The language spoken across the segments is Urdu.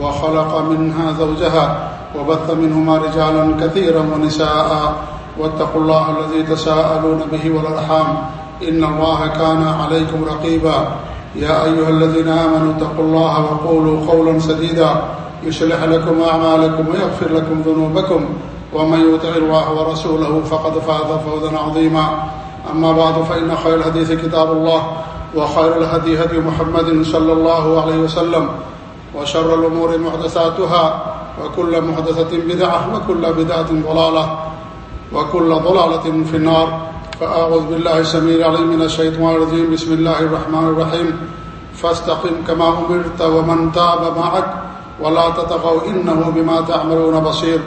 وخلق منها زوجها وبث منهما رجالا كثيرا ونساء. واتقوا الله الذي تساءلون به والأرحام. إن الله كان عليكم رقيبا. يا أيها الذين آمنوا اتقوا الله وقولوا قولا سديدا. يشلح لكم أعمالكم ويغفر لكم ذنوبكم. ومن يطع الله ورسوله فقد فاز فوزا عظيما. أما بعد، فإن خير الحديث كتاب الله وخير الهدي هدي محمد صلى الله عليه وسلم. وشر الأمور محدثاتها وكل محدثة بدعة وكل بدعة ضلالة وكل ضلالة في النار فأعوذ بالله السميع العليم من الشيطان الرجيم. بسم الله الرحمن الرحيم. فاستقم كما أمرت ومن تاب معك ولا تتغوا إنه بما تعملون بصير.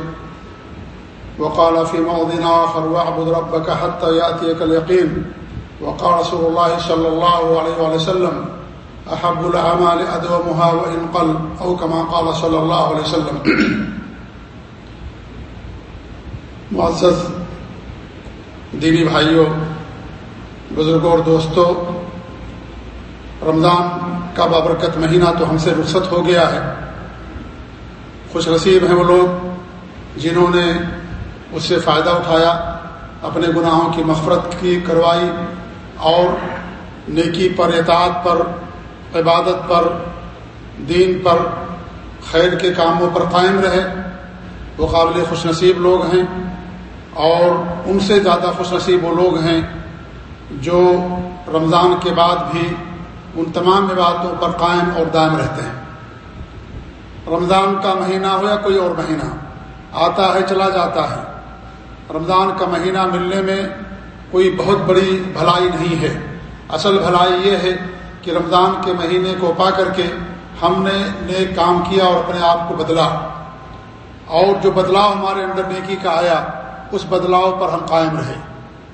وقال في موضنا آخر واعبد ربك حتى يأتيك اليقين. وقال رسول الله صلى الله عليه وسلم أحب الأعمال أدومها وإن قل أو كما قال صلى الله عليه وسلم. معزز دینی بھائیوں بزرگوں اور دوستوں، رمضان کا بابرکت مہینہ تو ہم سے رخصت ہو گیا ہے۔ خوش نصیب ہیں وہ لوگ جنہوں نے اس سے فائدہ اٹھایا، اپنے گناہوں کی مفرت کی کروائی اور نیکی پر اطاعت پر عبادت پر، دین پر، خیر کے کاموں پر قائم رہے۔ وہ قابل خوش نصیب لوگ ہیں اور ان سے زیادہ خوش نصیب وہ لوگ ہیں جو رمضان کے بعد بھی ان تمام عبادتوں پر قائم اور دائم رہتے ہیں۔ رمضان کا مہینہ ہو یا کوئی اور مہینہ، آتا ہے، چلا جاتا ہے، رمضان کا مہینہ ملنے میں کوئی بہت بڑی بھلائی نہیں ہے۔ اصل بھلائی یہ ہے کہ رمضان کے مہینے کو پا کر کے ہم نے نیک کام کیا اور اپنے آپ کو بدلا۔ اور جو بدلاؤ ہمارے اندر نیکی کا آیا، اس بدلاؤ پر ہم قائم رہے۔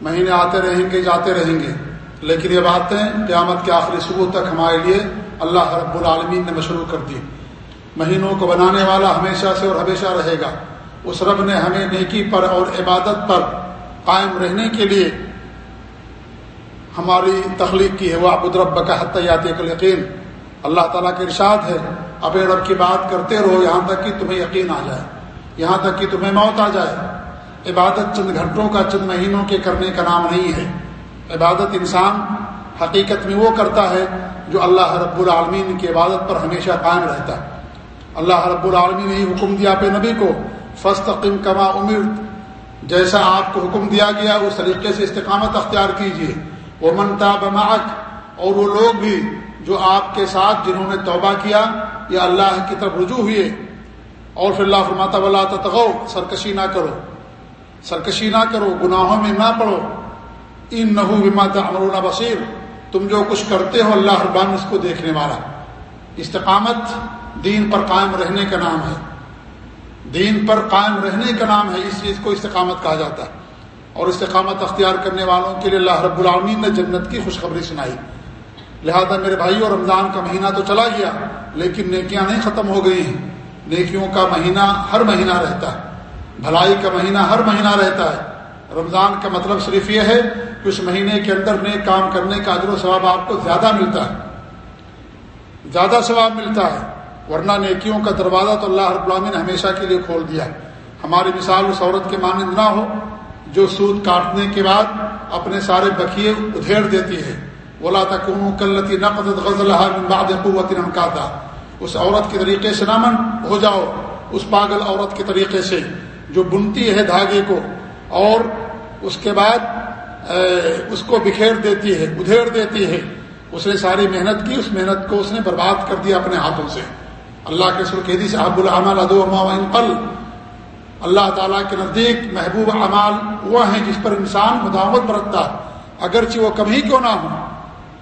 مہینے آتے رہیں گے، جاتے رہیں گے۔ لیکن یہ باتیں قیامت کے آخری صبح تک ہمارے لیے اللہ رب العالمین نے مشروع کر دی۔ مہینوں کو بنانے والا ہمیشہ سے اور ہمیشہ رہے گا۔ اس رب نے ہمیں نیکی پر اور عبادت پر قائم رہنے کے لیے ہماری تخلیق کی ہے وہ ابود رب کا حتیات یقین اللہ تعالیٰ کے ارشاد ہے اپنے رب کی بات کرتے رہو، یہاں تک کہ تمہیں یقین آ جائے، یہاں تک کہ تمہیں موت آ جائے۔ عبادت چند گھنٹوں کا، چند مہینوں کے کرنے کا نام نہیں ہے۔ عبادت انسان حقیقت میں وہ کرتا ہے جو اللہ رب العالمین کی عبادت پر ہمیشہ قائم رہتا ہے۔ اللہ رب العالمین نے حکم دیا پہ نبی کو فستقم کما عمر جیسا آپ کو حکم دیا گیا، اس طریقے سے استقامت اختیار کیجیے وہ منتا بماک اور وہ لوگ بھی جو آپ کے ساتھ جنہوں نے توبہ کیا یا اللہ کی طرف رجوع ہوئے۔ اور پھر اللہ فرماتا، ولا تغو سرکشی نہ کرو۔ سرکشی نہ کرو، گناہوں میں نہ پڑو۔ ان نحو بماتا امرون بصیر۔ تم جو کچھ کرتے ہو، اللہ ربان اس کو دیکھنے والا۔ استقامت دین پر قائم رہنے کا نام ہے۔ دین پر قائم رہنے کا نام ہے، اس چیز کو استقامت کہا جاتا ہے۔ اور استقامت اختیار کرنے والوں کے لیے اللہ رب العالمین نے جنت کی خوشخبری سنائی۔ لہذا میرے بھائیوں رمضان کا مہینہ تو چلا گیا، لیکن نیکیاں نہیں ختم ہو گئی ہیں۔ نیکیوں کا مہینہ ہر مہینہ رہتا ہے، بھلائی کا مہینہ ہر مہینہ رہتا ہے۔ رمضان کا مطلب صرف یہ ہے کہ اس مہینے کے اندر نیک کام کرنے کا اجر و ثواب آپ کو زیادہ ملتا ہے۔ زیادہ ثواب ملتا ہے، ورنہ نیکیوں کا دروازہ تو اللہ رب العالمین نے ہمیشہ کے لیے کھول دیا۔ ہماری مثال اس عورت کے مانند نہ ہو جو سود کاٹنے کے بعد اپنے سارے بکیے ادھیڑ دیتی ہے۔ بولا تھا کم کلتی نقد غزل بعد قوت نمکاتا اس عورت کے طریقے سے نہ من ہو جاؤ۔ اس پاگل عورت کے طریقے سے جو بنتی ہے دھاگے کو۔ اور اس کے بعد اس کو بکھیر دیتی ہے، ادھیڑ دیتی ہے۔ اس نے ساری محنت کی، اس محنت کو اس نے برباد کر دیا اپنے ہاتھوں سے۔ اللہ کے سرخیدی سے ابو العمل ادو قل اللہ تعالیٰ کے نزدیک محبوب اعمال وہ ہیں جس پر انسان مداوت برتتا ہے۔ اگرچہ وہ کبھی کیوں نہ ہو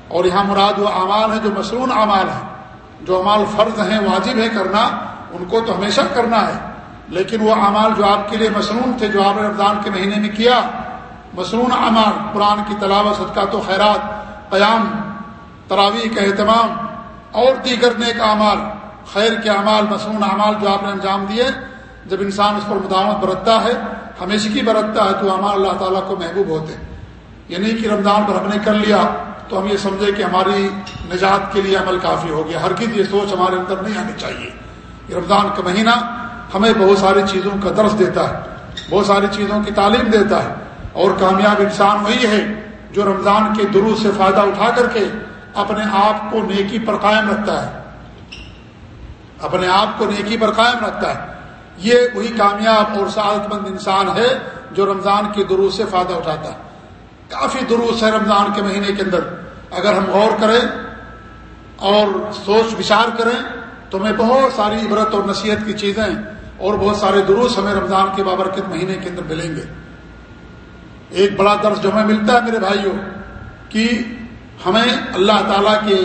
اور یہاں مراد وہ اعمال ہیں جو مصنون اعمال ہیں۔ جو اعمال فرض ہیں، واجب ہے کرنا، ان کو تو ہمیشہ کرنا ہے۔ لیکن وہ اعمال جو آپ کے لیے مصنون تھے، جو آپ نے رمضان کے مہینے میں کیا، مصنون اعمال، قرآن کی تلاوت صدقات و خیرات، قیام، تراویح کا اہتمام، اور دیگر نیک اعمال، خیر کے اعمال، مصنون اعمال جو آپ نے انجام دیے جب انسان اس پر مداوت برتتا ہے، ہمیشہ برتتا ہے تو اعمال اللہ تعالیٰ کو محبوب ہوتے یہ نہیں یعنی کہ رمضان پر ہم نے کر لیا تو ہم یہ سمجھے کہ ہماری نجات کے لیے عمل کافی ہو گیا۔ ہر یہ سوچ ہمارے اندر نہیں آنی چاہیے۔ یہ رمضان کا مہینہ ہمیں بہت ساری چیزوں کا درس دیتا ہے، بہت ساری چیزوں کی تعلیم دیتا ہے۔ اور کامیاب انسان وہی ہے جو رمضان کے درست سے فائدہ اٹھا کر کے اپنے آپ کو نیکی پر قائم رکھتا ہے۔ اپنے آپ کو نیکی پر قائم رکھتا ہے۔ یہ وہی کامیاب اور سعادت مند انسان ہے جو رمضان کے دروس سے فائدہ اٹھاتا ہے۔ کافی دروس ہے رمضان کے مہینے کے اندر۔ اگر ہم غور کریں اور سوچ وچار کریں تو ہمیں بہت ساری عبرت اور نصیحت کی چیزیں اور بہت سارے دروس ہمیں رمضان کے بابرکت مہینے کے اندر ملیں گے۔ ایک بڑا درس جو ہمیں ملتا ہے میرے بھائیوں، کہ ہمیں اللہ تعالیٰ کے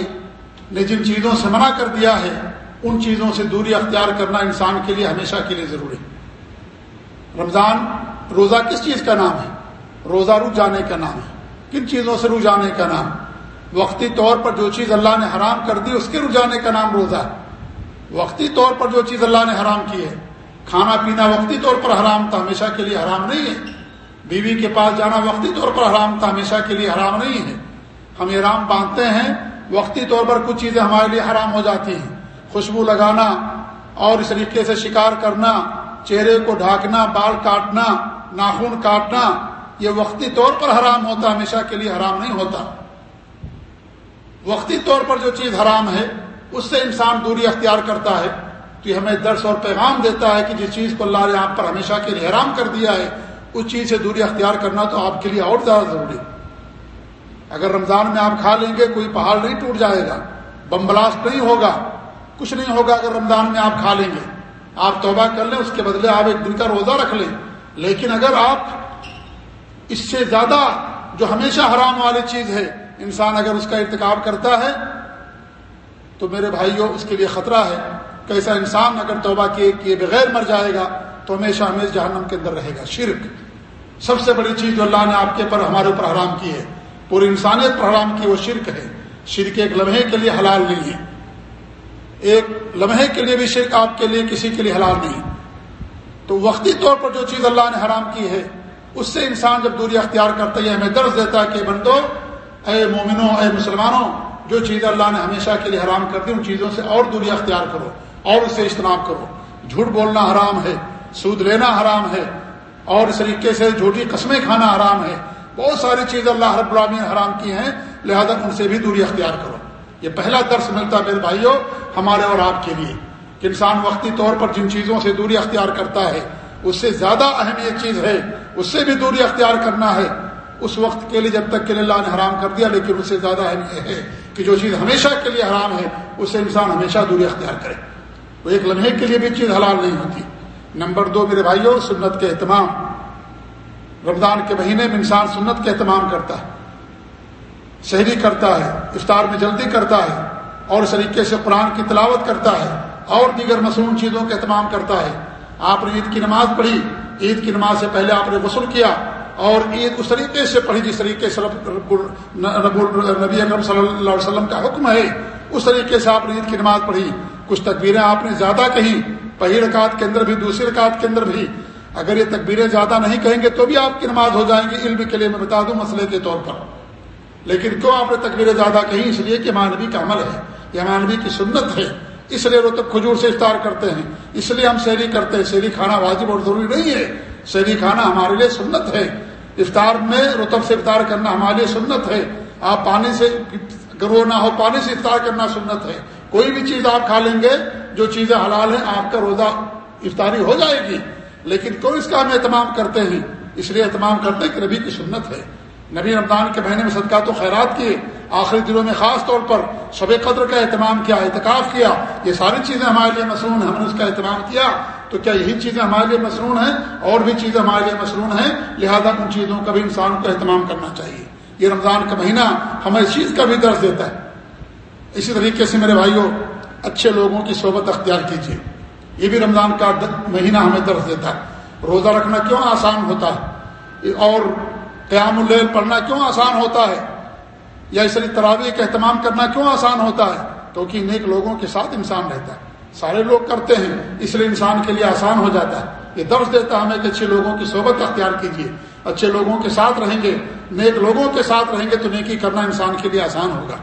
نے جن چیزوں سے منع کر دیا ہے۔ ان چیزوں سے دوری اختیار کرنا انسان کے لیے ہمیشہ کے لیے ضروری رمضان روزہ کس چیز کا نام ہے؟ روزہ رک جانے کا نام ہے۔ کن چیزوں سے رک جانے کا نام؟ وقتی طور پر جو چیز اللہ نے حرام کر دی اس کے رک جانے کا نام روزہ ہے۔ وقتی طور پر جو چیز اللہ نے حرام کی ہے۔ کھانا پینا وقتی طور پر حرام تھا، ہمیشہ کے لیے حرام نہیں ہے۔ بیوی کے پاس جانا وقتی طور پر حرام تھا، ہمیشہ کے لیے حرام نہیں ہے۔ ہم احرام باندھتے ہیں، وقتی طور پر کچھ چیزیں ہمارے لیے حرام ہو جاتی ہیں۔ خوشبو لگانا اور اس طریقے سے شکار کرنا، چہرے کو ڈھانکنا، بال کاٹنا، ناخن کاٹنا، یہ وقتی طور پر حرام ہوتا، ہمیشہ کے لیے حرام نہیں ہوتا۔ وقتی طور پر جو چیز حرام ہے، اس سے انسان دوری اختیار کرتا ہے۔ تو یہ ہمیں درس اور پیغام دیتا ہے کہ جس چیز کو اللہ نے آپ پر ہمیشہ کے لیے حرام کر دیا ہے، اس چیز سے دوری اختیار کرنا تو آپ کے لیے اور زیادہ ضروری اگر رمضان میں آپ کھا لیں گے، کوئی پہاڑ نہیں ٹوٹ جائے گا، بم بلاسٹ نہیں ہوگا۔ کچھ نہیں ہوگا اگر رمضان میں آپ کھا لیں گے۔ آپ توبہ کر لیں، اس کے بدلے آپ ایک دن کا روزہ رکھ لیں۔ لیکن اگر آپ اس سے زیادہ جو ہمیشہ حرام والی چیز ہے، انسان اگر اس کا ارتکاب کرتا ہے، تو میرے بھائیوں، اس کے لیے خطرہ ہے کہ ایسا انسان اگر توبہ کیے کیے بغیر مر جائے گا، تو ہمیشہ ہمیشہ جہنم کے اندر رہے گا۔ شرک۔ سب سے بڑی چیز جو اللہ نے آپ کے پر، ہمارے اوپر حرام کی ہے، پوری انسانیت پر حرام کی، وہ شرک ہے۔ شرک ایک لمحے کے لیے حلال نہیں ہے۔ ایک لمحے کے لیے بھی شرک آپ کے لیے کسی کے لیے حلال نہیں تو وقتی طور پر جو چیز اللہ نے حرام کی ہے، اس سے انسان جب دوری اختیار کرتا ہے ہمیں درد دیتا ہے کہ بندو، اے مومنوں، اے مسلمانوں، جو چیز اللہ نے ہمیشہ کے لیے حرام کر دی، ان چیزوں سے اور دوری اختیار کرو اور اسے اجتناب کرو۔ جھوٹ بولنا حرام ہے، سود لینا حرام ہے، اور اس طریقے سے جھوٹی قسمیں کھانا حرام ہے۔ بہت ساری چیزیں اللہ رب العالمین نے حرام کی ہیں، لہذا ان سے بھی دوری اختیار کرو۔ یہ پہلا درس ملتا ہے میرے بھائیوں، ہمارے اور آپ کے لیے، کہ انسان وقتی طور پر جن چیزوں سے دوری اختیار کرتا ہے، اس سے زیادہ اہم یہ چیز ہے، اس سے بھی دوری اختیار کرنا ہے۔ اس وقت کے لیے جب تک کہ اللہ نے حرام کر دیا، لیکن اس سے زیادہ اہم یہ ہے کہ جو چیز ہمیشہ کے لیے حرام ہے، اس سے انسان ہمیشہ دوری اختیار کرے۔ وہ ایک لمحے کے لیے بھی چیز حلال نہیں ہوتی۔ نمبر دو، میرے بھائیوں، سنت کے اہتمام۔ رمضان کے مہینے میں انسان سنت کے اہتمام کرتا ہے۔ شہری کرتا ہے، افطار میں جلدی کرتا ہے اور اس طریقے سے قرآن کی تلاوت کرتا ہے اور دیگر مصنوع چیزوں کا اہتمام کرتا ہے۔ آپ نے عید کی نماز پڑھی، عید کی نماز سے پہلے آپ نے غسل کیا اور عید اس طریقے سے پڑھی جس طریقے سے نبی اکرم صلی اللہ علیہ وسلم کا حکم ہے، اس طریقے سے آپ نے عید کی نماز پڑھی۔ کچھ تکبیریں آپ نے زیادہ کہیں، پہلی رکعت کے اندر بھی، دوسری رکعت کے اندر بھی۔ اگر یہ تکبیریں زیادہ نہیں کہیں گے تو بھی آپ کی نماز ہو جائیں گی، علم کے لیے میں بتا دوں مسئلے کے طور پر۔ لیکن کیوں آپ نے تکبیریں زیادہ کہیں اس لیے کہ مانوی کا عمل ہے، یہ مانوی کی سنت ہے۔ اس لیے روتک کھجور سے افطار کرتے ہیں۔ اس لیے ہم شہری کرتے ہیں۔ شہری کھانا واجب اور ضروری نہیں ہے۔ شہری کھانا ہمارے لیے سنت ہے۔ افطار میں رتب سے افطار کرنا ہمارے لیے سنت ہے۔ آپ پانی سے گرو نہ ہو، پانی سے افطار کرنا سنت ہے۔ کوئی بھی چیز آپ کھا لیں گے، جو چیزیں حلال ہیں، آپ کا روزہ افطاری ہو جائے گی۔ لیکن کوئی اس کا ہم اہتمام کرتے ہیں؟ اس لیے اہتمام کرتے ہیں کہ نبی کی سنت ہے۔ نبی رمضان کے مہینے میں صدقات و خیرات کیے، آخری دنوں میں خاص طور پر شب قدر کا اہتمام کیا، اعتکاف کیا، یہ ساری چیزیں ہمارے لیے مصنون ہیں، ہم نے اس کا اہتمام کیا، تو کیا یہی چیزیں ہمارے لیے مصنون ہیں؟ اور بھی چیزیں ہمارے لیے مصنون ہیں، لہذا ان چیزوں کا بھی انسان کو اہتمام کرنا چاہیے۔ یہ رمضان کا مہینہ ہمیں اس چیز کا بھی درس دیتا ہے۔ اسی طریقے سے میرے بھائیوں اچھے لوگوں کی صحبت اختیار کیجیے۔ یہ بھی رمضان کا مہینہ ہمیں درس دیتا ہے۔ روزہ رکھنا کیوں آسان ہوتا ہے؟ اور قیام اللیل پڑھنا کیوں آسان ہوتا ہے؟ یا اس لیے تراویح کا اہتمام کرنا کیوں آسان ہوتا ہے؟ کیونکہ نیک لوگوں کے ساتھ انسان رہتا ہے۔ سارے لوگ کرتے ہیں، اس لیے انسان کے لیے آسان ہو جاتا ہے۔ یہ درس دیتا ہے ہمیں کہ اچھے لوگوں کی صحبت اختیار کیجیے۔ اچھے لوگوں کے ساتھ رہیں گے، نیک لوگوں کے ساتھ رہیں گے، تو نیکی کرنا انسان کے لیے آسان ہوگا۔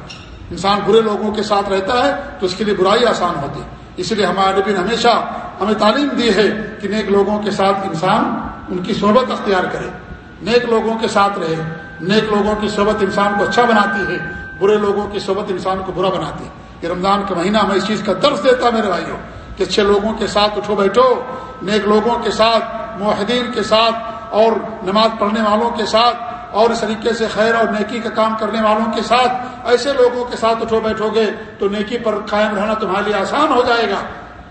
انسان برے لوگوں کے ساتھ رہتا ہے، تو اس کے لیے برائی آسان ہوتی اس لیے ہمارے نبی نے ہمیشہ ہمیں تعلیم دی ہے کہ نیک لوگوں کے ساتھ انسان ان کی صحبت اختیار کرے۔ نیک لوگوں کے ساتھ رہے، نیک لوگوں کی صحبت انسان کو اچھا بناتی ہے، برے لوگوں کی صحبت انسان کو برا بناتی ہے۔ یہ رمضان کا مہینہ ہمیں اس چیز کا درس دیتا ہے میرے بھائیوں کہ اچھے لوگوں کے ساتھ اٹھو بیٹھو، نیک لوگوں کے ساتھ معاہدین کے ساتھ، اور نماز پڑھنے والوں کے ساتھ، اور اس طریقے سے خیر اور نیکی کا کام کرنے والوں کے ساتھ ایسے لوگوں کے ساتھ اٹھو بیٹھو گے تو نیکی پر قائم رہنا تمہارے لیے آسان ہو جائے گا۔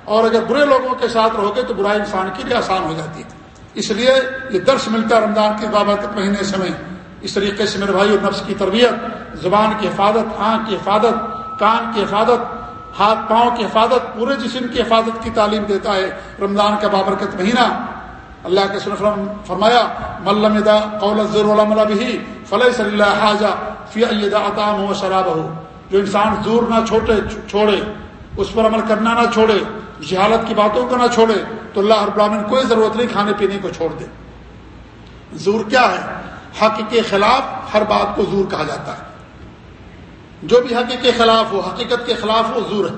اور اگر برے لوگوں کے ساتھ رہو گے تو برائی انسان کے لیے آسان ہو جاتی ہے۔ اس لیے یہ درس ملتا ہے رمضان کے بابرکت مہینے سمے اس طریقے سے میرے بھائی اور نفس کی تربیت، زبان کی حفاظت، آنکھ کی حفاظت، کان کی حفاظت، ہاتھ، پاؤں کی حفاظت، پورے جسم کی حفاظت کی تعلیم دیتا ہے رمضان کا بابرکت مہینہ۔ اللہ کے سن فرمایا ملم دا قول ضرور بھی فلح صلی اللہ حاجہ فی اطام ہو شراب ہو جو انسان زور نہ چھوٹے، چھوڑے، اس پر عمل کرنا نہ چھوڑے جہالت کی باتوں کو نہ چھوڑے تو اللہ رب العالمین کوئی ضرورت نہیں کھانے پینے کو چھوڑ دے۔ زور کیا ہے؟ حق کے خلاف ہر بات کو زور کہا جاتا ہے۔ جو بھی حق کے خلاف ہو، حقیقت کے خلاف ہو زور ہے۔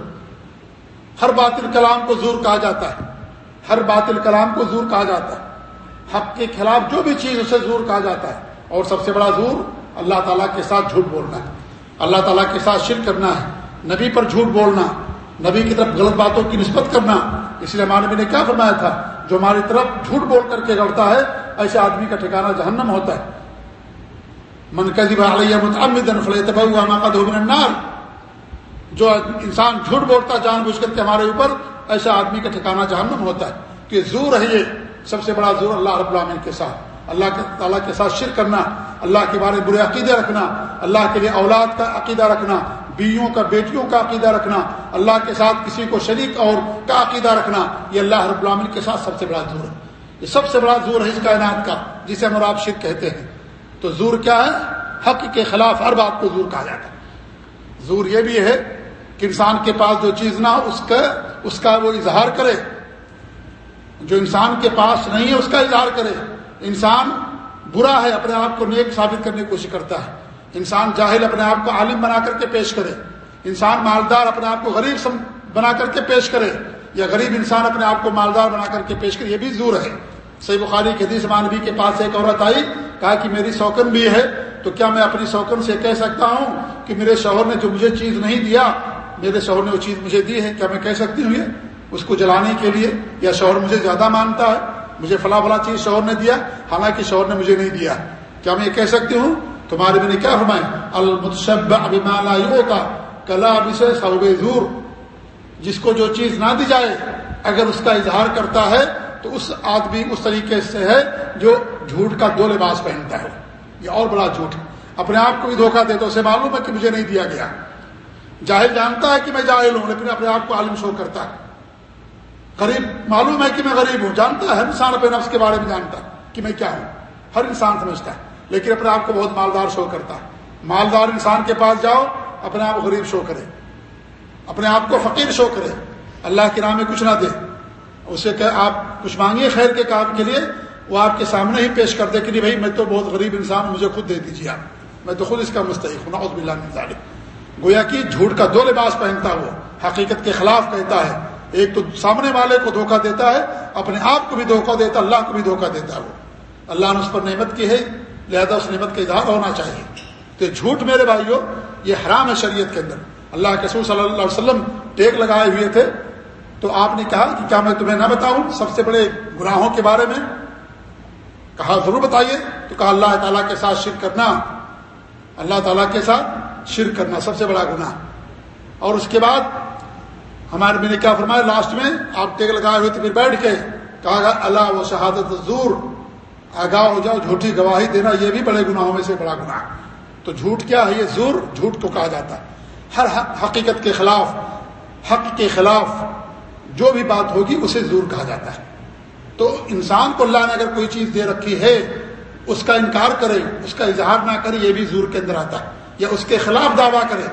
ہر باطل کلام کو زور کہا جاتا ہے۔ ہر باطل کلام کو زور کہا جاتا ہے۔ حق کے خلاف جو بھی چیز، اسے زور کہا جاتا ہے۔ اور سب سے بڑا زور اللہ تعالیٰ کے ساتھ جھوٹ بولنا ہے۔ اللہ تعالیٰ کے ساتھ شرک کرنا ہے۔ نبی پر جھوٹ بولنا نبی کی طرف غلط باتوں کی نسبت کرنا۔ اس لیے ہمارے نبی نے کیا فرمایا تھا؟ جو ہماری طرف جھوٹ بول کر کے لڑتا ہے، ایسے آدمی کا ٹھکانا جہنم ہوتا ہے۔ من علیہ متعمدن من النار۔ جو انسان جھوٹ بولتا، جان بوجھ کر کے ہمارے اوپر، ایسا آدمی کا ٹھکانا جہنم ہوتا ہے۔ کہ زور ہے یہ، سب سے بڑا زور اللہ رب العالمین کے ساتھ۔ اللہ کے تعالیٰ کے ساتھ شرک کرنا، اللہ کے بارے میں برے عقیدے رکھنا، اللہ کے لیے اولاد کا عقیدہ رکھنا، بیویوں کا، بیٹیوں کا عقیدہ رکھنا، اللہ کے ساتھ کسی کو شریک اور کا عقیدہ رکھنا، یہ اللہ رب العالمین کے ساتھ سب سے بڑا زور ہے۔ یہ سب سے بڑا زور ہے اس کائنات کا، جسے ہم اور آپ شرک کہتے ہیں۔ تو زور کیا ہے؟ حق کے خلاف ہر بات کو زور کہا جاتا ہے۔ زور یہ بھی ہے کہ انسان کے پاس جو چیز نہ اس کا اس کا وہ اظہار کرے۔ جو انسان کے پاس نہیں ہے، اس کا اظہار کرے۔ انسان برا ہے، اپنے آپ کو نیک ثابت کرنے کی کوشش کرتا ہے۔ انسان جاہل اپنے آپ کو عالم بنا کر کے پیش کرے۔ انسان مالدار اپنے آپ کو غریب بنا کر کے پیش کرے۔ یا غریب انسان اپنے آپ کو مالدار بنا کر کے پیش کرے، یہ بھی زور ہے۔ صحیح بخاری کے حدیث مانوی کے پاس ایک عورت آئی، کہا کہ میری سوکن بھی ہے، تو کیا میں اپنی سوکن سے کہہ سکتا ہوں کہ میرے شوہر نے جو مجھے چیز نہیں دیا، میرے شوہر نے وہ چیز مجھے دی ہے، کیا میں کہہ سکتی ہوں یہ؟ اس کو جلانے کے لیے، یا شوہر مجھے زیادہ مانتا ہے؟ مجھے فلاں فلاں چیز شوہر نے دیا، حالانکہ شوہر نے مجھے نہیں دیا۔ کیا میں یہ کہہ سکتی ہوں؟ تمہارے میں نے کیا فرمایا؟ المتشب ابھی مالا ہوتا کلا ابھی سے زور۔ جس کو جو چیز نہ دی جائے، اگر اس کا اظہار کرتا ہے، تو اس آدمی اس طریقے سے ہے جو جھوٹ کا دو لباس پہنتا ہے۔ یہ اور بڑا جھوٹ اپنے آپ کو بھی دھوکہ دے تو اسے معلوم ہے کہ مجھے نہیں دیا گیا۔ جاہل جانتا ہے کہ میں جاہل ہوں، لیکن اپنے آپ کو عالم شو کرتا ہے۔ غریب، معلوم ہے کہ میں غریب ہوں، جانتا ہے، ہر انسان اپنے نفس کے بارے میں جانتا ہے کہ میں کیا ہوں۔ ہر انسان سمجھتا ہے، لیکن اپنے آپ کو بہت مالدار شو کرتا ہے۔ مالدار انسان کے پاس جاؤ، اپنے آپ غریب شو کرے۔ اپنے آپ کو فقیر شو کرے۔ اللہ کے نام میں کچھ نہ دے۔ اسے کہ آپ کچھ مانگیے خیر کے کام کے لیے، وہ آپ کے سامنے ہی پیش کر دے کہ نہیں بھائی، میں تو بہت غریب انسان مجھے خود دے دیجیے آپ۔ میں تو خود اس کا مستحق ہوں، نعوذ باللہ من ذالک گویا کہ جھوٹ کا دو لباس پہنتا وہ حقیقت کے خلاف کہتا ہے۔ ایک تو سامنے والے کو دھوکہ دیتا ہے، اپنے آپ کو بھی دھوکہ دیتا، اللہ کو بھی دھوکہ دیتا ہے وہ۔ اللہ نے اس پر نعمت کی ہے، لہذا اس نعمت کا اظہار ہونا چاہیے۔ تو جھوٹ میرے بھائیوں یہ حرام ہے شریعت کے اندر۔ اللہ کے رسول صلی اللہ علیہ وسلم ٹیک لگائے ہوئے تھے۔ تو آپ نے کہا کہ کیا میں تمہیں نہ بتاؤں سب سے بڑے گناہوں کے بارے میں؟ کہا، ضرور بتائیے۔ تو کہا، اللہ تعالیٰ کے ساتھ شرک کرنا، اللہ تعالیٰ کے ساتھ شرک کرنا سب سے بڑا گناہ۔ اور اس کے بعد ہمارے میں نے کیا فرمایا لاسٹ میں آپ ٹیک لگائے ہوئے تھے، پھر بیٹھ کے کہا اللہ و شہادت زور، آگاہ ہو جاؤ، جھوٹی گواہی دینا، یہ بھی بڑے گناہوں میں سے بڑا گناہ۔ تو جھوٹ کیا ہے؟ یہ زور جھوٹ کو کہا جاتا ہے۔ ہر حقیقت کے خلاف، حق کے خلاف جو بھی بات ہوگی، اسے زور کہا جاتا ہے۔ تو انسان کو اللہ نے اگر کوئی چیز دے رکھی ہے، اس کا انکار کرے، اس کا اظہار نہ کرے، یہ بھی زور کے اندر آتا ہے۔ یا اس کے خلاف دعویٰ کرے،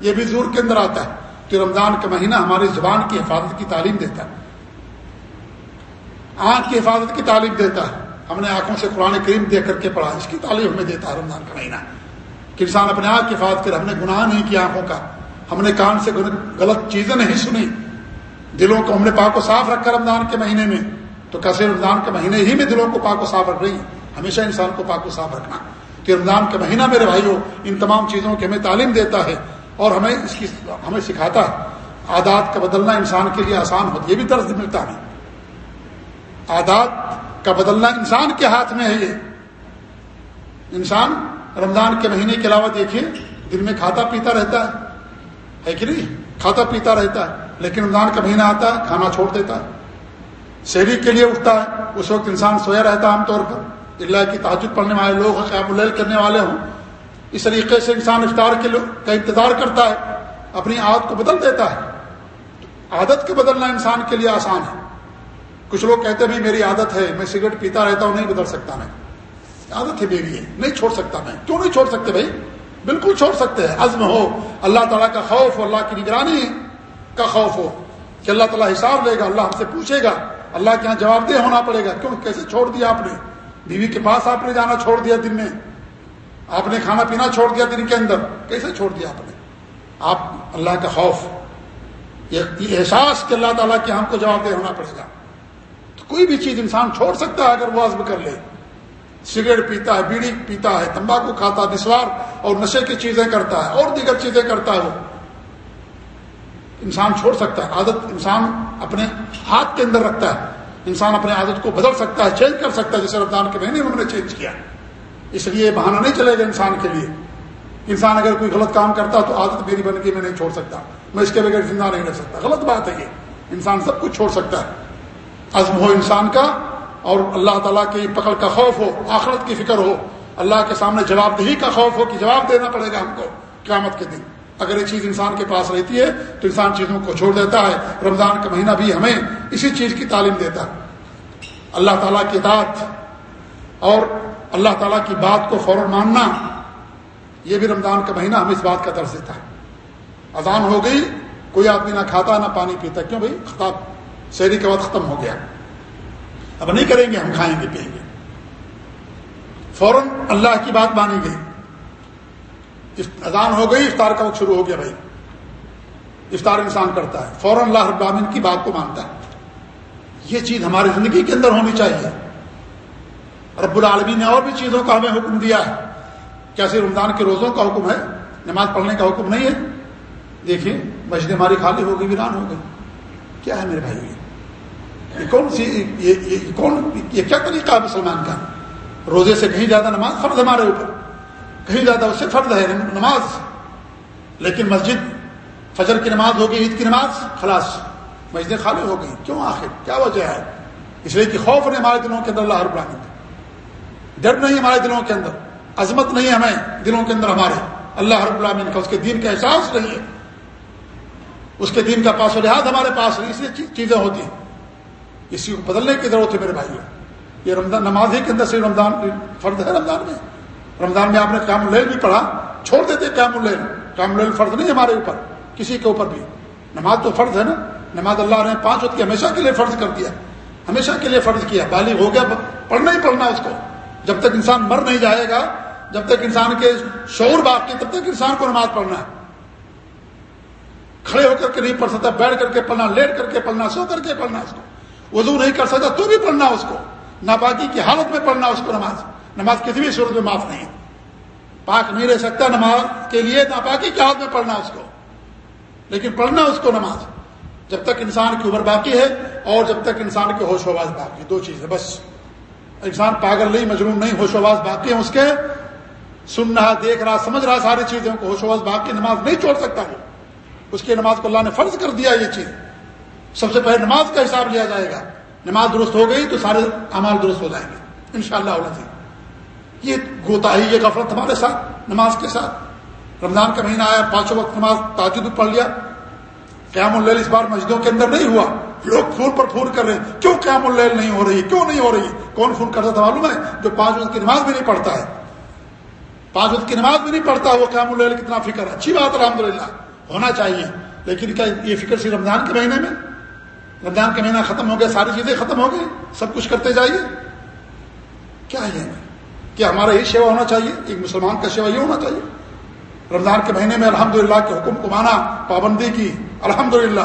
یہ بھی زور کے اندر آتا ہے۔ تو رمضان کا مہینہ ہماری زبان کی حفاظت کی تعلیم دیتا ہے۔ آنکھ کی حفاظت کی تعلیم دیتا ہے۔ ہم نے آنکھوں سے قرآن کریم دیکھ کر کے پڑھا، اس کی تعلیم ہمیں دیتا ہے رمضان کا مہینہ۔ کہ انسان اپنے آپ کی حفاظت کرے، ہم نے گناہ نہیں کیا آنکھوں کا۔ ہم نے کان سے غلط چیزیں نہیں سنی۔ دلوں کو ہم نے پاک و صاف رکھا رمضان کے مہینے میں۔ تو کیسے رمضان کے مہینے ہی میں دلوں کو پاک و صاف رکھ رہی ہمیشہ انسان کو پاک و صاف رکھنا۔ کہ رمضان کا مہینہ میرے بھائیوں، ان تمام چیزوں کی ہمیں تعلیم دیتا ہے۔ اور ہمیں اس کی ہمیں سکھاتا ہے۔ عادات کا بدلنا انسان کے لیے آسان ہوتا ہے، یہ بھی درد ملتا ہے۔ عادات کا بدلنا انسان کے ہاتھ میں ہے یہ۔ انسان رمضان کے مہینے کے علاوہ دیکھیے دن میں کھاتا پیتا رہتا ہے۔ ہے کہ نہیں؟ کھاتا پیتا رہتا ہے، لیکن رمضان کا مہینہ آتا ہے، کھانا چھوڑ دیتا ہے۔ شہری کے لیے اٹھتا ہے، اس وقت انسان سویا رہتا ہے عام طور پر۔ اللہ کی تعجد پڑھنے والے لوگ قیام العل کرنے والے ہوں۔ اس طریقے سے انسان افطار کے کا انتظار کرتا ہے، اپنی عادت کو بدل دیتا ہے۔ عادت کے بدلنا انسان کے لیے آسان ہے۔ کچھ لوگ کہتے ہیں میری عادت ہے، میں سگریٹ پیتا رہتا ہوں، نہیں بدل سکتا میں۔ عادت ہے میری ہے، نہیں چھوڑ سکتا میں۔ کیوں نہیں چھوڑ سکتے بھائی؟ بالکل چھوڑ سکتے ہیں۔ عزم ہو۔ اللہ تعالیٰ کا خوف ہو اللہ کی نگرانی کا خوف ہو کہ اللہ تعالیٰ حساب لے گا، اللہ ہم سے پوچھے گا۔ اللہ کے یہاں جواب دہ ہونا پڑے گا۔ کیوں؟ کیسے چھوڑ دیا آپ نے؟ بیوی کے پاس آپ نے جانا، چھوڑ دیا دن میں۔ آپ نے کھانا پینا چھوڑ دیا دن کے اندر کیسے چھوڑ دیا آپ نے؟ آپ اللہ کا خوف، یہ احساس کہ اللہ تعالیٰ کے ہم کو جواب دہ ہونا پڑے گا۔ تو کوئی بھی چیز انسان چھوڑ سکتا ہے اگر وہ عزم کر لے۔ سگریٹ پیتا ہے، بیڑی پیتا ہے، تمباکو کھاتا ہے، نسوار اور نشے کی چیزیں کرتا ہے، اور دیگر چیزیں کرتا ہے وہ۔ انسان چھوڑ سکتا ہے، عادت انسان اپنے ہاتھ کے اندر رکھتا ہے۔ انسان اپنے عادت کو بدل سکتا ہے، چینج کر سکتا ہے جیسے رمضان کے مہینے میں ہم نے چینج کیا۔ اس لیے بہانہ نہیں چلے گا انسان کے لیے۔ انسان اگر کوئی غلط کام کرتا تو عادت میری بن کے میں نہیں چھوڑ سکتا۔ میں اس کے بغیر زندہ نہیں رہ سکتا۔ غلط بات ہے یہ۔ انسان سب کچھ چھوڑ سکتا ہے۔ عزم ہو انسان کا اور اللہ تعالیٰ کی پکڑ کا خوف ہو، آخرت کی فکر ہو، اللہ کے سامنے جواب دہی کا خوف ہو کہ جواب دینا پڑے گا ہم کو قیامت کے دن۔ اگر یہ چیز انسان کے پاس رہتی ہے تو انسان چیزوں کو چھوڑ دیتا ہے۔ رمضان کا مہینہ بھی ہمیں اسی چیز کی تعلیم دیتا ہے۔ اللہ تعالیٰ کی اطاعت اور اللہ تعالیٰ کی بات کو فوراً ماننا، یہ بھی رمضان کا مہینہ ہمیں اس بات کا درس دیتا ہے۔ اذان ہو گئی، کوئی آدمی نہ کھاتا نہ پانی پیتا، کیوں بھائی؟ خطاب شہری کے وقت ختم ہو گیا۔ اب نہیں کریں گے، ہم کھائیں گے پئیں گے۔ فوراً اللہ کی بات مانی گئی۔ اذان ہو گئی، افطار کا وقت شروع ہو گیا بھائی۔ افطار انسان کرتا ہے۔ فوراً اللہ رب العالمین کی بات کو مانتا ہے۔ یہ چیز ہماری زندگی کے اندر ہونی چاہیے۔ رب العالمین نے اور بھی چیزوں کا ہمیں حکم دیا ہے۔ کیسے رمضان کے روزوں کا حکم ہے؟ نماز پڑھنے کا حکم نہیں ہے۔ دیکھیے مسجد ہماری خالی ہو گئی، ویران ہو گئی۔ کیا ہے میرے بھائی یہ؟ کون سی، یہ کون، یہ کیا طریقہ ہے مسلمان کا؟ روزے سے کہیں زیادہ نماز فرض ہمارے اوپر۔ کہیں زیادہ اس سے فرض ہے نماز۔ لیکن مسجد، فجر کی نماز ہوگی، عید کی نماز، خلاص، مسجدیں خالی ہو گئی کیوں آخر؟ کیا وجہ ہے؟ اس لیے کہ خوف نہیں ہمارے دلوں کے اندر اللہ رب العالمین ڈر نہیں ہمارے دلوں کے اندر، عظمت نہیں ہمیں دلوں کے اندر ہمارے۔ اللہ رب العالمین کا اس کے دین کا احساس نہیں ہے۔ اس کے دین کا پاس و لحاظ ہمارے پاس نہیں، اس لیے چیزیں ہوتی ہیں۔ اسی کو بدلنے کی ضرورت ہے میرے بھائیوں یہ رمضان نماز ہی کے اندر سے رمضان فرض ہے رمضان میں۔ رمضان میں آپ نے قیام اللیل بھی پڑھا، چھوڑ دیتے قیام اللیل۔ قیام اللیل فرض نہیں ہمارے اوپر، کسی کے اوپر بھی۔ نماز تو فرض ہے نا۔ نماز اللہ نے پانچ وقت کی ہمیشہ کے لیے فرض کر دیا۔ ہمیشہ کے لیے فرض کیا، بالغ ہو گیا، پڑھنا ہی پڑھنا اس کو۔ جب تک انسان مر نہیں جائے گا، جب تک انسان کے شعور باقی تب تک انسان کو نماز پڑھنا ہے۔ کھڑے ہو کر کے نہیں پڑھ سکتا، بیٹھ کر کے پڑھنا، لیٹ کر کے پڑھنا، سو کر کے پڑھنا اس کو۔ وضو نہیں کر سکتا، تو بھی پڑھنا اس کو۔ ناپاکی کی حالت میں پڑھنا اس کو نماز۔ نماز کسی بھی صورت میں معاف نہیں پاک نہیں رہ سکتا نماز کے لیے، ناپاکی کی حالت میں پڑھنا اس کو۔ لیکن پڑھنا اس کو نماز۔ جب تک انسان کی عمر باقی ہے اور جب تک انسان کی ہوش و باقی، دو چیزیں بس۔ انسان پاگل نہیں مجرون نہیں، ہوش آواز باقی ہے اس کے۔ سن رہا، دیکھ رہا، سمجھ رہا ساری چیزوں کو۔ ہوش آواز باقی، نماز نہیں چھوڑ سکتا وہ۔ اس کی نماز کو اللہ نے فرض کر دیا یہ چیز۔ سب سے پہلے نماز کا حساب لیا جائے گا۔ نماز درست ہو گئی تو سارے امال درست ہو جائیں گے۔ ان شاء اللہ جی۔ یہ گوتا ہی یہ غفلت ہمارے ساتھ، نماز کے ساتھ۔ رمضان کا مہینہ آیا، پانچوں وقت نماز تاجد پڑھ لیا۔ قیام اللیل اس بار مسجدوں کے اندر نہیں ہوا۔ لوگ پھول پر پھول کر رہے ہیں۔ کیوں قیام اللیل نہیں ہو رہی؟ کیوں نہیں ہو رہی؟ کون فون کرتا تھا معلوم ہے؟ جو پانچ وقت کی نماز بھی نہیں پڑھتا ہے۔ پانچ وقت کی نماز بھی نہیں پڑھتا، وہ قیام اللیل کتنا فکر ہے؟ اچھی بات الحمد للہ ہونا چاہیے۔ لیکن کیا یہ فکر صرف رمضان کے مہینے میں؟ رمضان کا مہینہ ختم ہو گیا، ساری چیزیں ختم ہو گئی، سب کچھ کرتے جائیے۔ کیا ہے؟ کیا ہمارا یہ سیوا ہونا چاہیے؟ ایک مسلمان کا سیوا یہ ہونا چاہیے؟ رمضان کے مہینے میں الحمد للہ کے حکم کو مانا، پابندی کی الحمد للہ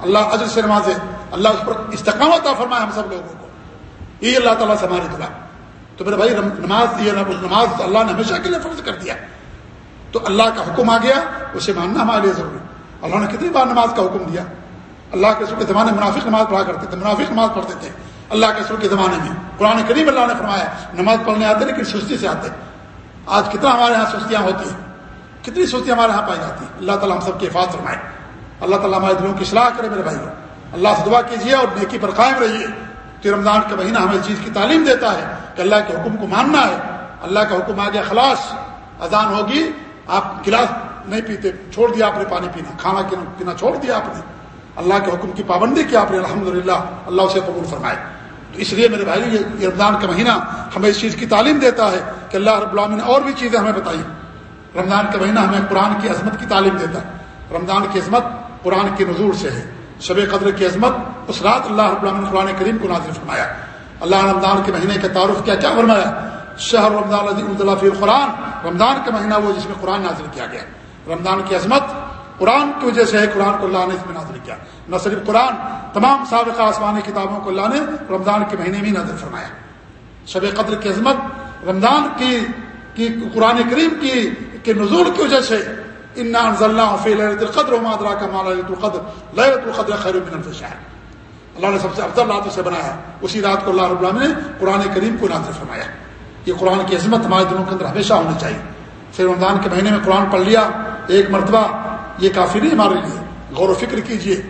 اللہ عجر سے نمازے اللہ اس پر استقامت فرمائے ہم سب لوگوں کو۔ یہ اللہ تعالیٰ سے ہماری دعا۔ تو میرے بھائی، نماز یہ نماز اللہ نے ہمیشہ کے لیے فرض کر دیا۔ تو اللہ کا حکم آ گیا، اسے ماننا ہمارے لیے ضروری۔ اللہ نے کتنی بار نماز کا حکم دیا۔ اللہ کے سر کے زمانے منافق نماز پڑھا کرتے تھے، منافق نماز پڑھتے تھے۔ اللہ کے سر کے زمانے میں۔ قرآن کریم اللہ نے فرمایا، نماز پڑھنے آتے لیکن سستی سے آتے۔ آج کتنا ہمارے یہاں سستیاں ہوتی ہیں۔ کتنی سستی ہمارے یہاں پائی جاتی ہیں۔ اللہ تعالیٰ ہم سب کے حفاظ فرمائے۔ اللہ تعالیٰ ہمارے دلوں کی اصلاح کرے میرے بھائی۔ اللہ سے دعا کیجیے اور نیکی پر قائم رہیے۔ کہ رمضان کا مہینہ ہمیں اس چیز کی تعلیم دیتا ہے کہ اللہ کے حکم کو ماننا ہے۔ اللہ کا حکم آ گیا خلاص اذان ہوگی، آپ گلاس نہیں پیتے، چھوڑ دیا آپ نے پانی پینا، کھانا پینا چھوڑ دیا آپ نے۔ اللہ کے حکم کی پابندی کی آپ نے الحمد للہ اللہ اسے قبول فرمائے۔ تو اس لیے میرے بھائی یہ رمضان کا مہینہ ہمیں اس چیز کی تعلیم دیتا ہے کہ اللہ رب العالمین نے اور بھی چیزیں ہمیں بتائی رمضان کا مہینہ ہمیں قرآن کی عظمت کی تعلیم دیتا ہے۔ رمضان کی عظمت قرآن کے نظور سے ہے۔ شب قدر کی عظمت، اس رات اللہ رب العالمین قرآن کریم کو نازل فرمایا۔ اللہ رمضان کے مہینے کا تعارف کیا کیا فرمایا؟ شہر رمضان فی القرآن۔ رمضان کا مہینہ وہ جس میں قرآن نازل کیا گیا۔ رمضان کی عظمت قرآن کی وجہ سے ہے، قرآن کو اللہ نے اس میں نازل کیا۔ نہ صرف قرآن، تمام سابقہ آسمانی کتابوں کو اللہ نے رمضان کے مہینے میں نازل فرمایا۔ شب قدر کی عظمت، رمضان کی کی قرآن کریم کی، کے نزول کی وجہ سے ان مادرا کا مالا القدر لہرت القدر خیر من الفشار اللہ نے سب سے افضل راتوں سے بنایا اسی رات کو اللہ رب اللہ نے قرآن کریم کو نازل فرمایا یہ قرآن کی عظمت ہمارے دلوں کے اندر ہمیشہ ہونی چاہیے۔ پھر رمضان کے مہینے میں قرآن پڑھ لیا، ایک مرتبہ یہ کافی نہیں ہمارے لیے۔ غور و فکر کیجیے۔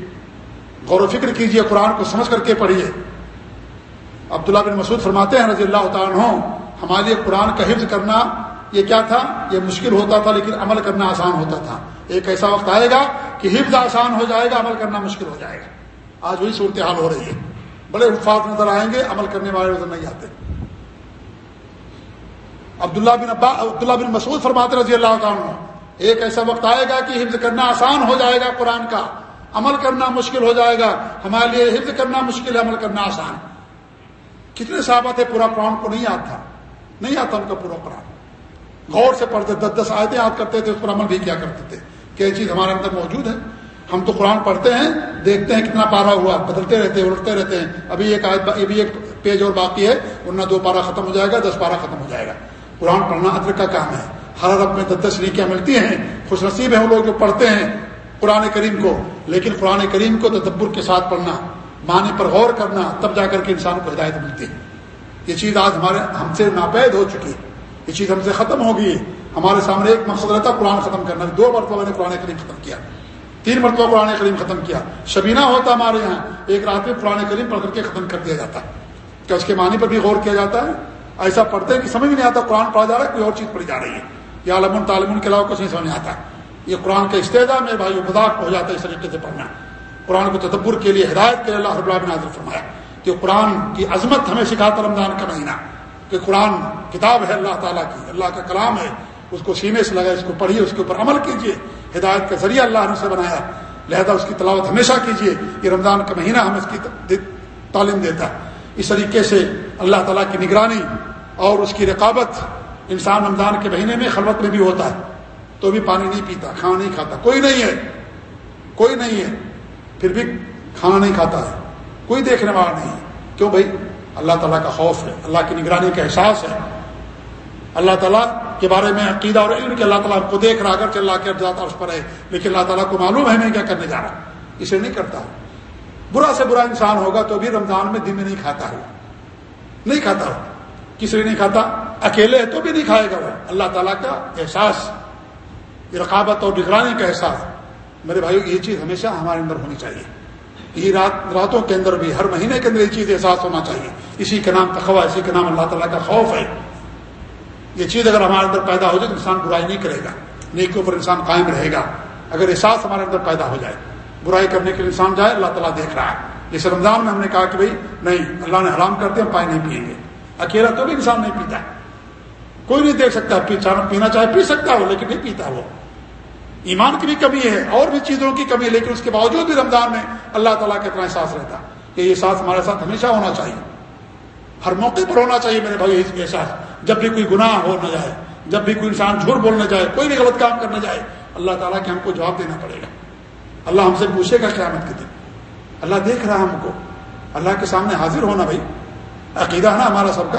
غور و فکر کیجیے، قرآن کو سمجھ کر کے پڑھیے عبداللہ بن مسعود فرماتے ہیں رضی اللہ تعالیٰ ہمارے لیے قرآن کا حفظ کرنا یہ کیا تھا؟ یہ مشکل ہوتا تھا لیکن عمل کرنا آسان ہوتا تھا۔ ایک ایسا وقت آئے گا کہ حفظ آسان ہو جائے گا، عمل کرنا مشکل ہو جائے گا۔ آج وہی صورتحال ہو رہی ہے۔ بڑے الفاظ نظر آئیں گے، عمل کرنے والے نظر نہیں آتے۔ عبداللہ بن ابا عبداللہ بن مسعود فرماتے رضی اللہ تعالیٰ ایک ایسا وقت آئے گا کہ حفظ کرنا آسان ہو جائے گا قرآن کا۔ عمل کرنا مشکل ہو جائے گا۔ ہمارے لیے حفظ کرنا مشکل ہے، عمل کرنا آسان۔ کتنے صحابہ تھے؟ پورا قرآن کو نہیں آتا نہیں آتا ان کا پورا قرآن۔ غور سے پڑھتے، دس دس آیتیں یاد کرتے تھے، اس پر عمل بھی کیا کرتے تھے کہ یہ چیز ہمارے اندر موجود ہے۔ ہم تو قرآن پڑھتے ہیں، دیکھتے ہیں کتنا پارا ہوا، بدلتے رہتے ہیں، الٹتے رہتے ہیں۔ ابھی ایک آیت، ابھی ایک پیج اور باقی ہے، ورنہ دو پارا ختم ہو جائے گا، دس پارا ختم ہو جائے گا۔ قرآن پڑھنا ادر کا کام ہے۔ ہر رب میں دس نیکیاں ملتی ہیں، خوش نصیب ہیں وہ لوگ جو پڑھتے ہیں قرآن کریم کو۔ لیکن قرآن کریم کو تدبر کے ساتھ پڑھنا، معنی پر غور کرنا، تب جا کر کے انسان کو ہدایت ملتی ہے۔ یہ چیز آج ہمارے، ہم سے ناپید ہو چکی ہے۔ یہ چیز ہم سے ختم ہو گئی ہمارے سامنے ایک مقصد رہتا قرآن ختم کرنا۔ دو مرتبہ میں نے قرآن کریم ختم کیا۔ تین مرتبہ قرآن کریم ختم کیا۔ شبینہ ہوتا ہمارے یہاں، ایک رات میں قرآن کریم پڑھ کر کے ختم کر دیا جاتا کیا اس کے معنی پر بھی غور کیا جاتا ہے؟ ایسا پڑھتے کہ سمجھ نہیں آتا قرآن پڑھا جا رہا ہے، کوئی اور چیز پڑھی جا رہی ہے۔ یا علم تعلیم کے علاوہ کچھ نہیں سمجھ آتا۔ یہ قرآن کا استعدا میں بھائی مذاق ہو جاتا ہے اس طریقے سے پڑھنا۔ قرآن کو تدبر کے لیے ہدایت کے لیے اللہ رب اللہ نازل فرمایا کہ قرآن کی عظمت ہمیں سکھاتا رمضان کا مہینہ۔ کہ قرآن کتاب ہے، اللہ تعالیٰ کی، اللہ کا کلام ہے، اس کو سینے سے لگا اس کو پڑھیے، اس کے اوپر عمل کیجیے، ہدایت کا ذریعہ اللہ نے اسے بنایا لہذا اس کی تلاوت ہمیشہ کیجیے، یہ رمضان کا مہینہ ہمیں اس کی تعلیم دیتا ہے۔ اس طریقے سے اللہ تعالیٰ کی نگرانی اور اس کی رقابت انسان رمضان کے مہینے میں خلوت میں بھی ہوتا ہے۔ تو بھی پانی نہیں پیتا، کھانا نہیں کھاتا، کوئی نہیں ہے، کوئی نہیں ہے، پھر بھی کھانا نہیں کھاتا ہے۔ کوئی دیکھنے والا نہیں ہے۔ کیوں بھائی؟ اللہ تعالیٰ کا خوف ہے، اللہ کی نگرانی کا احساس ہے۔ اللہ تعالیٰ کے بارے میں عقیدہ اور علم کہ اللہ تعالیٰ کو دیکھ رہا اگر اللہ کے جاتا اس پر ہے، لیکن اللہ تعالیٰ کو معلوم ہے میں کیا کرنے جا رہا اسے نہیں کرتا۔ برا سے برا انسان ہوگا تو بھی رمضان میں دن میں نہیں کھاتا ہے۔ نہیں کھاتا۔ کس لیے نہیں کھاتا؟ اکیلے ہے تو بھی نہیں کھائے گا وہ۔ اللہ تعالیٰ کا احساس رقابت اور نگرانی کا احساس۔ میرے بھائیو، یہ چیز ہمیشہ ہمارے اندر ہونی چاہیے۔ یہ رات راتوں کے اندر بھی ہر مہینے کے اندر یہ چیز احساس ہونا چاہیے۔ اسی کا نام تخوا اسی کا نام اللہ تعالیٰ کا خوف ہے۔ یہ چیز اگر ہمارے اندر پیدا ہو جائے تو انسان برائی نہیں کرے گا۔ نیکیوں پر انسان قائم رہے گا۔ اگر احساس ہمارے اندر پیدا ہو جائے، برائی کرنے کے لیے انسان جائے، اللہ تعالیٰ دیکھ رہا ہے۔ جیسے رمضان میں ہم نے کہا کہ بھائی، نہیں، اللہ نے حرام کر دیا، ہم پانی نہیں پئیں گے۔ اکیلا تو بھی انسان نہیں پیتا۔ کوئی نہیں دیکھ سکتا پینا چاہے پی سکتا ہو، لیکن نہیں پیتا وہ۔ ایمان کی بھی کمی ہے، اور بھی چیزوں کی کمی ہے، لیکن اس کے باوجود بھی رمضان میں اللہ تعالیٰ کا اتنا احساس رہتا کہ یہ احساس ہمارے ساتھ ہمیشہ ہونا چاہیے۔ ہر موقع پر ہونا چاہیے میرے بھائی احساس جب بھی کوئی گناہ ہو نہ جائے، جب بھی کوئی انسان جھوٹ بولنا جائے، کوئی بھی غلط کام کرنا جائے اللہ تعالیٰ کے ہم کو جواب دینا پڑے گا۔ اللہ ہم سے پوچھے گا قیامت کے دن۔ اللہ دیکھ رہا ہم کو۔ اللہ کے سامنے حاضر ہونا بھائی۔ عقیدہ ہے نا ہمارا سب کا،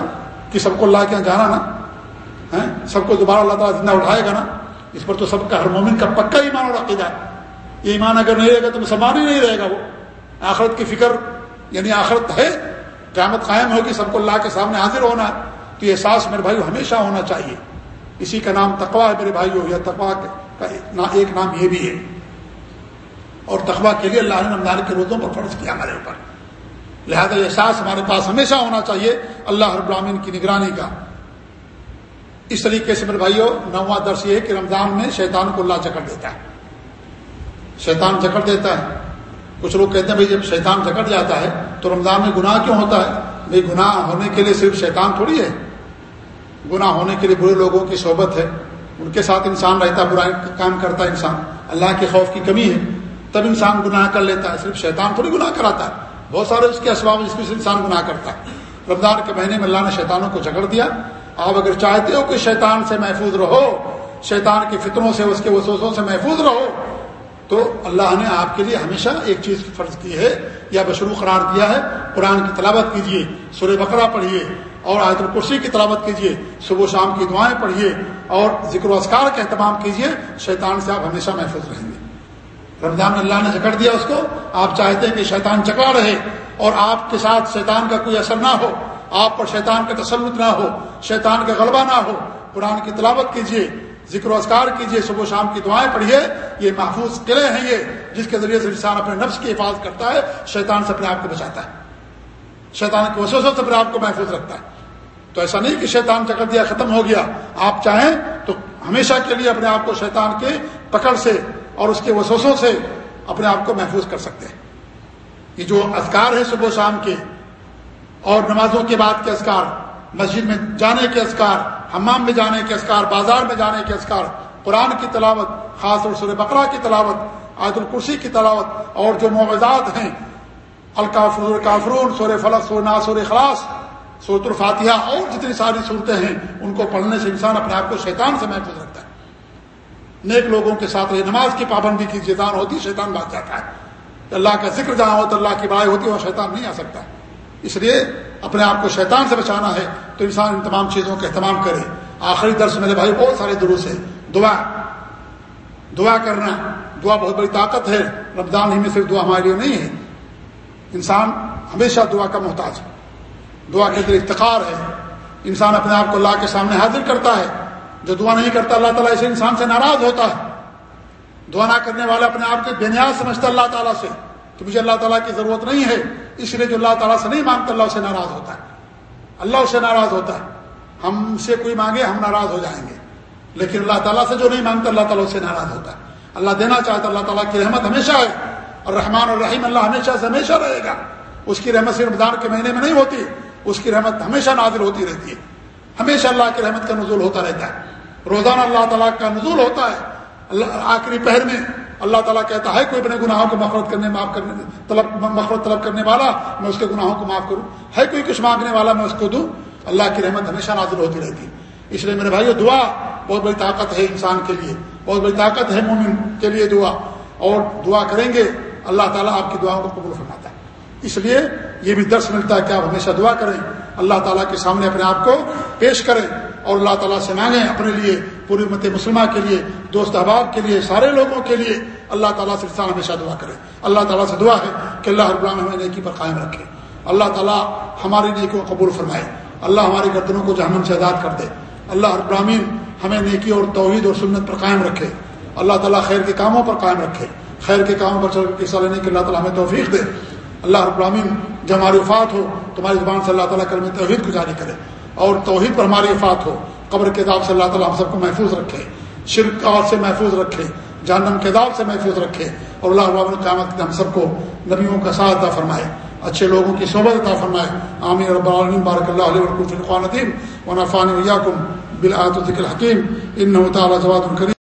کہ سب کو اللہ کے یہاں جانا نا سب کو دوبارہ اللہ تعالیٰ زندہ اٹھائے گا نا۔ اس پر تو سب کا ہر مومن کا پکا ایمان اور عقیدہ ہے۔ یہ ایمان اگر نہیں رہے گا تو مسلمان ہی نہیں رہے گا وہ۔ آخرت کی فکر یعنی آخرت ہے، قیامت قائم ہوگی، سب کو اللہ کے سامنے حاضر ہونا ہے۔ تو یہ احساس میرے بھائی ہمیشہ ہونا چاہیے۔ اسی کا نام تقوا ہے میرے بھائی ہو یا تقوا کا ایک نام یہ بھی ہے۔ اور تقوا کے لیے اللہ نے رمضان کے روزوں پر فرض کیا ہمارے اوپر۔ لہذا یہ احساس ہمارے پاس ہمیشہ ہونا چاہیے۔ اللہ رب العالمین کی نگرانی کا۔ اس طریقے سے میرے بھائیوں نواں درس یہ ہے کہ رمضان میں شیطان کو اللہ جکڑ دیتا ہے۔ شیطان جکڑ دیتا ہے۔ کچھ لوگ کہتے ہیں بھائی جب شیطان جکڑ جاتا ہے تو رمضان میں گناہ کیوں ہوتا ہے؟ بھائی گناہ ہونے کے لیے صرف شیطان تھوڑی ہے۔ گناہ ہونے کے لیے برے لوگوں کی صحبت ہے۔ ان کے ساتھ انسان رہتا برا کام کرتا ہے انسان۔ اللہ کے خوف کی کمی ہے۔ تب انسان گناہ کر لیتا ہے۔ صرف شیطان تھوڑی گناہ کراتا ہے۔ بہت سارے اس کے اسباب جس میں سے انسان گناہ کرتا ہے۔ رمضان کے مہینے میں اللہ نے شیطانوں کو جکڑ دیا۔ آپ اگر چاہتے ہو کہ شیطان سے محفوظ رہو، شیطان کی فطروں سے، اس کے وسوسوں سے محفوظ رہو، تو اللہ نے آپ کے لیے ہمیشہ ایک چیز فرض کی ہے، یا بشرو قرار دیا ہے، قرآن کی تلاوت کیجیے سورہ بقرہ پڑھیے اور آیت الکرسی کی تلاوت کیجیے صبح و شام کی دعائیں پڑھیے اور ذکر و اسکار کا اہتمام کیجیے شیطان سے آپ ہمیشہ محفوظ رہیں گے۔ رمضان اللہ نے جکڑ دیا اس کو، آپ چاہتے ہیں کہ شیطان چکا رہے، اور آپ کے ساتھ شیطان کا کوئی اثر نہ ہو آپ پر شیطان کا تسلط نہ ہو، شیطان کا غلبہ نہ ہو، قرآن کی تلاوت کیجیے ذکر و اذکار کیجیے صبح و شام کی دعائیں پڑھیے یہ محفوظ قلعے ہیں یہ، جس کے ذریعے سے انسان اپنے نفس کی حفاظت کرتا ہے، شیطان سے اپنے آپ کو بچاتا ہے۔ شیطان کی وسوسوں سے اپنے آپ کو محفوظ رکھتا ہے۔ تو ایسا نہیں کہ شیطان چکر دیا ختم ہو گیا۔ آپ چاہیں تو ہمیشہ کے لیے اپنے آپ کو شیطان کے پکڑ سے اور اس کے وسوسوں سے اپنے آپ کو محفوظ کر سکتے ہیں۔ یہ جو اذکار ہے صبح و شام کے اور نمازوں کے بعد کے اذکار، مسجد میں جانے کے اذکار، حمام میں جانے کے اذکار، بازار میں جانے کے اذکار، قرآن کی تلاوت، خاص طور سور بقرہ کی تلاوت عید الکرسی کی تلاوت، اور جو معوضات ہیں الکافر کافرون سور فلق سور نا سور خلاص سورت الفاتحہ، اور جتنی ساری صورتیں ہیں، ان کو پڑھنے سے انسان اپنے آپ کو شیطان سے محفوظ رکھتا ہے۔ نیک لوگوں کے ساتھ نماز کی پابندی کی، شیطان ہوتی، شیطان بھاگ جاتا ہے۔ اللہ کا ذکر جہاں ہوتا اللہ کی بڑائی ہوتی ہے وہ شیطان نہیں آ سکتا۔ ہے اس لیے اپنے آپ کو شیطان سے بچانا ہے تو انسان ان تمام چیزوں کا اہتمام کرے۔ آخری درس میرے بھائی بہت سارے دروس ہیں۔ دعا۔ دعا کرنا۔ دعا بہت بڑی طاقت ہے۔ رمضان ہی میں صرف دعا ہمارے لیے نہیں ہے۔ انسان ہمیشہ دعا کا محتاج ہے۔ دعا کے اندر افتخار ہے۔ انسان اپنے آپ کو اللہ کے سامنے حاضر کرتا ہے۔ جو دعا نہیں کرتا اللہ تعالیٰ اسے انسان سے ناراض ہوتا ہے۔ دعا نہ کرنے والا اپنے آپ کے بنیاد سمجھتا اللہ تعالیٰ سے۔ کہ مجھے اللہ تعالیٰ کی ضرورت نہیں ہے۔ اس لیے جو اللہ تعالیٰ سے نہیں مانگتا، اللہ اسے ناراض ہوتا ہے۔ اللہ اسے ناراض ہوتا ہے۔ ہم سے کوئی مانگے، ہم ناراض ہو جائیں گے۔ لیکن اللہ تعالیٰ سے جو نہیں مانگتا، اللہ تعالیٰ اسے ناراض ہوتا ہے۔ اللہ دینا چاہتا اللہ تعالیٰ کی رحمت ہمیشہ ہے۔ اور رحمان اور رحیم اللہ ہمیشہ سے ہمیشہ رہے گا۔ اس کی رحمت صرف رمضان کے مہینے میں نہیں ہوتی، اس کی رحمت ہمیشہ نازل ہوتی رہتی ہے۔ ہمیشہ اللہ کی رحمت کا نزول ہوتا رہتا ہے۔ روزانہ اللہ تعالیٰ کا نزول ہوتا ہے۔ اللہ، آخری پہر میں اللہ تعالیٰ کہتا ہے، کوئی اپنے گناہوں کو مفرت کرنے، معاف کرنے، طلب مفرت طلب کرنے والا، میں اس کے گناہوں کو معاف کروں. ہے کوئی کچھ مانگنے والا، میں اس کو دوں؟ اللہ کی رحمت ہمیشہ نازل ہوتی رہتی ہے اس لیے میرے بھائی دعا بہت بڑی طاقت ہے انسان کے لیے، بہت بڑی طاقت ہے مومن کے لیے دعا۔ اور دعا کریں گے، اللہ تعالیٰ آپ کی دعاؤں کو قبول فرماتا ہے۔ اس لیے یہ بھی درس ملتا ہے کہ آپ ہمیشہ دعا کریں، اللہ تعالیٰ کے سامنے اپنے آپ کو پیش کریں۔ اور اللہ تعالیٰ سے مانگیں اپنے لیے، پوری مت مسلمہ کے لیے، دوست احباب کے لیے، سارے لوگوں کے لیے۔ اللہ تعالیٰ سے انسان ہمیشہ دعا کرے۔ اللہ تعالیٰ سے دعا ہے کہ اللہ ابرام ہمیں نیکی پر قائم رکھے۔ اللہ تعالیٰ ہماری نیکی کو قبول فرمائے۔ اللہ ہماری گردنوں کو جہنم سے آزاد کر دے۔ اللہ ابراہین ہمیں نیکی اور توحید اور سنت پر قائم رکھے۔ اللہ تعالیٰ خیر کے کاموں پر قائم رکھے۔ خیر کے کاموں پر چل کے حصہ لینے کے اللہ تعالیٰ ہمیں توفیق دے۔ اللہ ابراہین جب ہماری وفات ہو، تمہاری زبان سے اللہ تعالیٰ کرم توحید کو جاری کرے۔ اور توحید پر ہماری وفات ہو۔ قبر کے داغ سے اللہ تعالیٰ ہم سب کو محفوظ رکھے۔ شرک اور سے محفوظ رکھے۔ جہنم کے داغ سے محفوظ رکھے۔ اور اللہ رب القیامت ہم سب کو نبیوں کا ساتھ عطا فرمائے۔ اچھے لوگوں کی صحبت عطا فرمائے۔ عامر رب العالمین۔ بارک اللہ علیہ ورکم القوان ندیم ونفان ویاکم بالآت الحکیم۔ ان تعالیٰ جواد الکریم